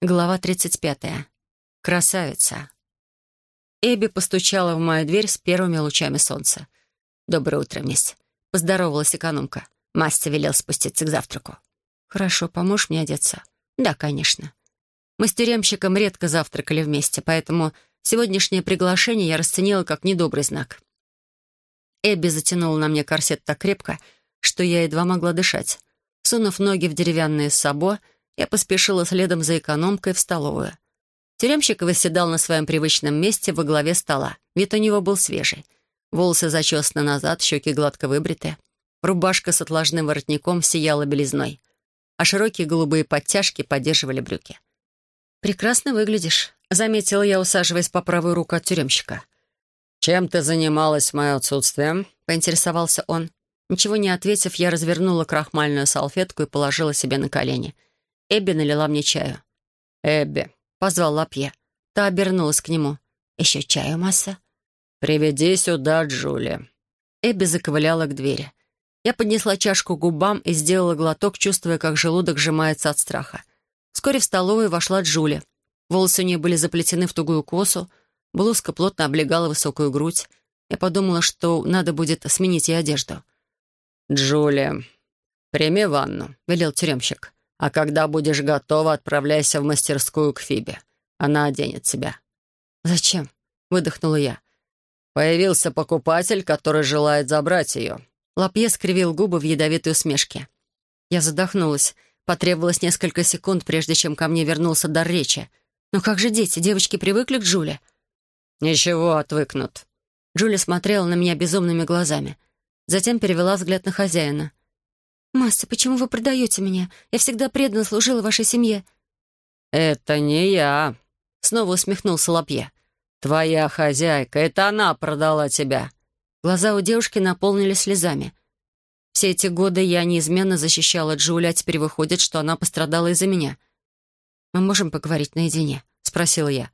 Глава 35. Красавица. Эбби постучала в мою дверь с первыми лучами солнца. «Доброе утро, мисс». Поздоровалась экономка. Мастер велел спуститься к завтраку. «Хорошо, поможешь мне одеться?» «Да, конечно». Мы с тюремщиком редко завтракали вместе, поэтому сегодняшнее приглашение я расценила как недобрый знак. Эбби затянула на мне корсет так крепко, что я едва могла дышать. Сунув ноги в деревянное сабо, я поспешила следом за экономкой в столовую. Тюремщик восседал на своем привычном месте во главе стола. Вид у него был свежий. Волосы зачесаны назад, щеки гладко выбриты. Рубашка с отложным воротником сияла белизной, а широкие голубые подтяжки поддерживали брюки. «Прекрасно выглядишь», — заметила я, усаживаясь по правую руку от тюремщика. «Чем ты занималась в мое отсутствие?» — поинтересовался он. Ничего не ответив, я развернула крахмальную салфетку и положила себе на колени — Эбби налила мне чаю. «Эбби», — позвал Лапье. Та обернулась к нему. «Еще чаю масса?» «Приведи сюда Джули». Эбби заковыляла к двери. Я поднесла чашку к губам и сделала глоток, чувствуя, как желудок сжимается от страха. Вскоре в столовую вошла Джули. Волосы у нее были заплетены в тугую косу, блузка плотно облегала высокую грудь. Я подумала, что надо будет сменить ей одежду. «Джули, прими ванну», — велел тюремщик. А когда будешь готова, отправляйся в мастерскую к Фибе. Она оденет тебя». «Зачем?» — выдохнула я. «Появился покупатель, который желает забрать ее». Лапье скривил губы в ядовитой усмешке. Я задохнулась. Потребовалось несколько секунд, прежде чем ко мне вернулся дар речи. «Но как же дети? Девочки привыкли к Джуле?» «Ничего, отвыкнут». Джуля смотрела на меня безумными глазами. Затем перевела взгляд на хозяина. «Масса, почему вы продаете меня? Я всегда преданно служила вашей семье». «Это не я», — снова усмехнулся Лапье. «Твоя хозяйка, это она продала тебя». Глаза у девушки наполнились слезами. Все эти годы я неизменно защищала Джули, а теперь выходит, что она пострадала из-за меня. «Мы можем поговорить наедине?» — спросила я.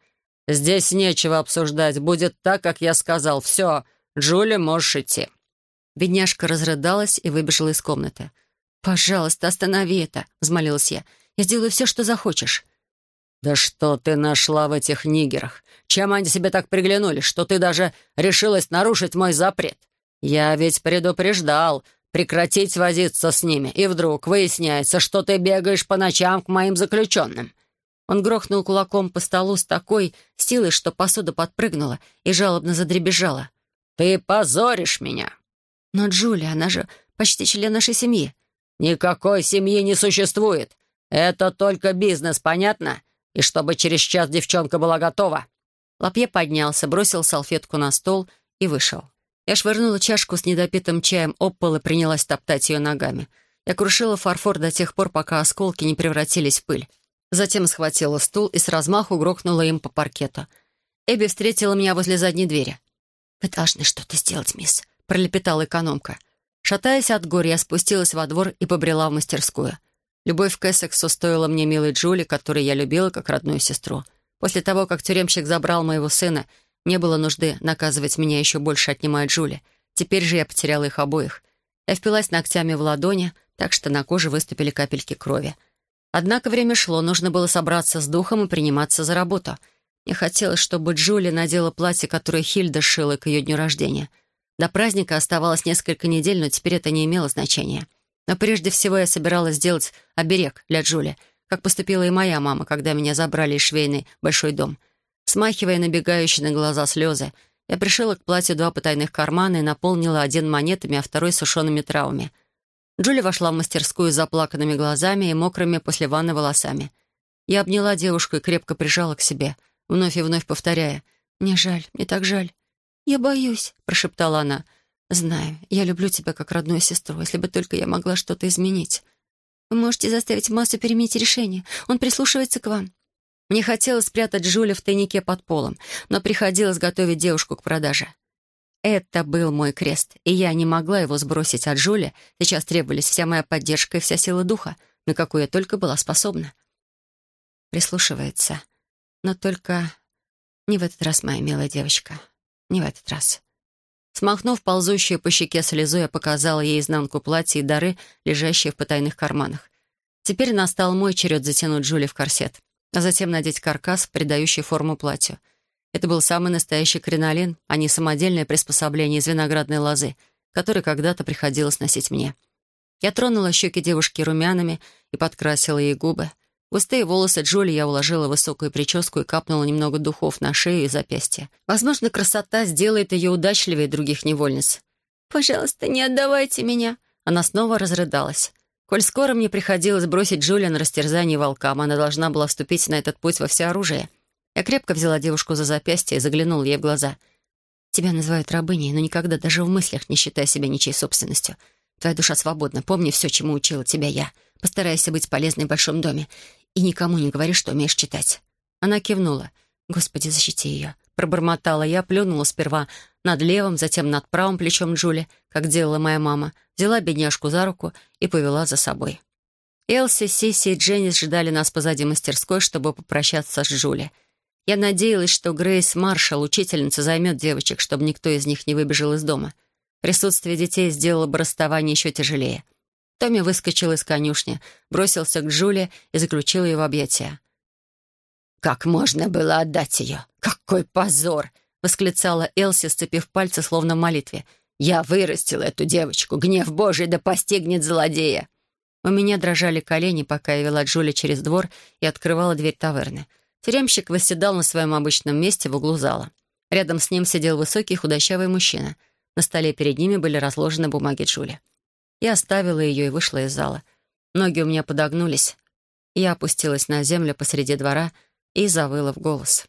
«Здесь нечего обсуждать. Будет так, как я сказал. Все, Джули, можешь идти». Бедняжка разрыдалась и выбежала из комнаты. «Пожалуйста, останови это», — взмолилась я. «Я сделаю все, что захочешь». «Да что ты нашла в этих нигерах? Чем они себе так приглянули, что ты даже решилась нарушить мой запрет? Я ведь предупреждал прекратить возиться с ними, и вдруг выясняется, что ты бегаешь по ночам к моим заключенным». Он грохнул кулаком по столу с такой силой, что посуда подпрыгнула и жалобно задребезжала. «Ты позоришь меня!» «Но Джулия, она же почти член нашей семьи. «Никакой семьи не существует. Это только бизнес, понятно? И чтобы через час девчонка была готова». Лапье поднялся, бросил салфетку на стол и вышел. Я швырнула чашку с недопитым чаем об пол и принялась топтать ее ногами. Я крушила фарфор до тех пор, пока осколки не превратились в пыль. Затем схватила стул и с размаху грохнула им по паркету. Эбби встретила меня возле задней двери. «Вы должны что-то сделать, мисс», — пролепетала экономка. Шатаясь от горя, я спустилась во двор и побрела в мастерскую. Любовь к Эссексу стоила мне милой Джули, которую я любила как родную сестру. После того, как тюремщик забрал моего сына, не было нужды наказывать меня еще больше, отнимая Джули. Теперь же я потеряла их обоих. Я впилась ногтями в ладони, так что на коже выступили капельки крови. Однако время шло, нужно было собраться с духом и приниматься за работу. Мне хотелось, чтобы Джули надела платье, которое Хильда шила к ее дню рождения — до праздника оставалось несколько недель, но теперь это не имело значения. Но прежде всего я собиралась сделать оберег для Джули, как поступила и моя мама, когда меня забрали из швейной большой дом. Смахивая набегающие на глаза слезы, я пришила к платью два потайных кармана и наполнила один монетами, а второй сушеными травами. Джули вошла в мастерскую с заплаканными глазами и мокрыми после ванны волосами. Я обняла девушку и крепко прижала к себе, вновь и вновь повторяя «Мне жаль, мне так жаль». «Я боюсь», — прошептала она. «Знаю, я люблю тебя как родную сестру, если бы только я могла что-то изменить. Вы можете заставить Массу переменить решение. Он прислушивается к вам». Мне хотелось спрятать Жюля в тайнике под полом, но приходилось готовить девушку к продаже. Это был мой крест, и я не могла его сбросить от Жюля. Сейчас требовались вся моя поддержка и вся сила духа, на какую я только была способна. Прислушивается. Но только не в этот раз, моя милая девочка. Не в этот раз. Смахнув ползущую по щеке слезу, я показала ей изнанку платья и дары, лежащие в потайных карманах. Теперь настал мой черед затянуть Джули в корсет. а затем надеть каркас, придающий форму платью. Это был самый настоящий кринолин, а не самодельное приспособление из виноградной лозы, которое когда-то приходилось носить мне. Я тронула щеки девушки румянами и подкрасила ей губы. Густые волосы Джоли я уложила в высокую прическу и капнула немного духов на шею и запястье. Возможно, красота сделает ее удачливее других невольниц. «Пожалуйста, не отдавайте меня!» Она снова разрыдалась. Коль скоро мне приходилось бросить Джулия на растерзание волкам, она должна была вступить на этот путь во всеоружие. Я крепко взяла девушку за запястье и заглянула ей в глаза. «Тебя называют рабыней, но никогда даже в мыслях не считай себя ничьей собственностью. Твоя душа свободна, помни все, чему учила тебя я. Постарайся быть полезной в большом доме и никому не говори, что умеешь читать». Она кивнула. «Господи, защити ее». Пробормотала я, плюнула сперва над левым, затем над правым плечом Джули, как делала моя мама, взяла бедняжку за руку и повела за собой. Элси, Сиси и Дженнис ждали нас позади мастерской, чтобы попрощаться с Джули. Я надеялась, что Грейс Маршалл, учительница, займет девочек, чтобы никто из них не выбежал из дома. Присутствие детей сделало бы расставание еще тяжелее. Томми выскочил из конюшни, бросился к Джули и заключил ее в объятия. «Как можно было отдать ее? Какой позор!» — восклицала Элси, сцепив пальцы, словно в молитве. «Я вырастила эту девочку. Гнев Божий да постигнет злодея!» У меня дрожали колени, пока я вела Джули через двор и открывала дверь таверны. Тюремщик восседал на своем обычном месте в углу зала. Рядом с ним сидел высокий худощавый мужчина. На столе перед ними были разложены бумаги Джули. Я оставила ее и вышла из зала. Ноги у меня подогнулись. Я опустилась на землю посреди двора и завыла в голос.